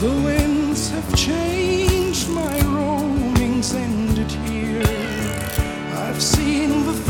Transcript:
The winds have changed, my roamings ended here. I've seen the